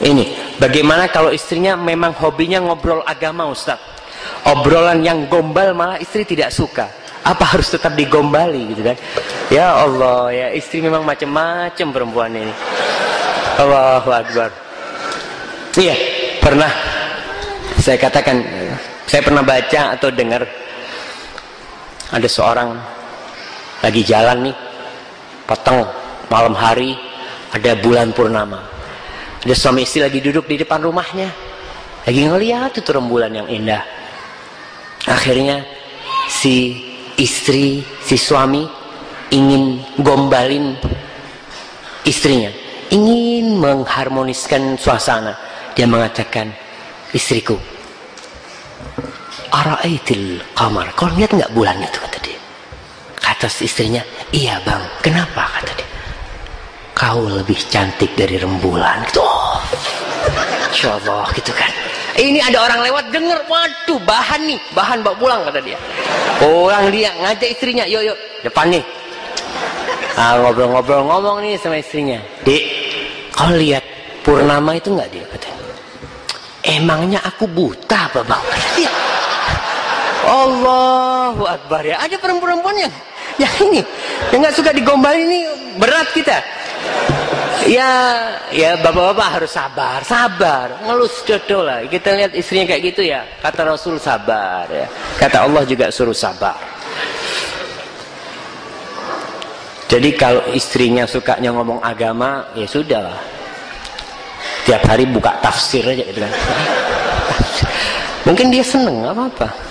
Ini, bagaimana kalau istrinya memang hobinya ngobrol agama Ustaz? Obrolan yang gombal malah istri tidak suka. Apa harus tetap digombali gitu kan? Ya Allah, ya istri memang macam-macam perempuan ini. Allahu Akbar. Iya, pernah saya katakan, saya pernah baca atau dengar ada seorang lagi jalan nih, petang malam hari, ada bulan purnama ada suami istri lagi duduk di depan rumahnya. Lagi ngeliat itu rembulan yang indah. Akhirnya si istri, si suami ingin gombalin istrinya. Ingin mengharmoniskan suasana. Dia mengatakan, istriku, Ara'aitil kamar. Kau lihat nggak bulan itu kata dia. Kata istrinya, iya bang. Kenapa kau lebih cantik dari rembulan. Gitu oh gitu kan. Ini ada orang lewat denger. Waduh bahan nih. Bahan bawa pulang kata dia. Orang dia ngajak istrinya. Yuk yuk. Depan nih. Ah, ngobrol-ngobrol ngomong nih sama istrinya. Dek kau lihat purnama itu nggak dia kata emangnya aku buta apa bang? Dia Allahu Akbar ya. Ada perempuan-perempuan yang yang ini yang nggak suka digombal ini berat kita ya ya bapak-bapak harus sabar sabar. Ngelus jodoh lah. Kita lihat istrinya kayak gitu ya. Kata Rasul sabar ya. Kata Allah juga suruh sabar. Jadi kalau istrinya sukanya ngomong agama ya sudah lah. Tiap hari buka tafsir aja gitu kan. Mungkin dia seneng apa apa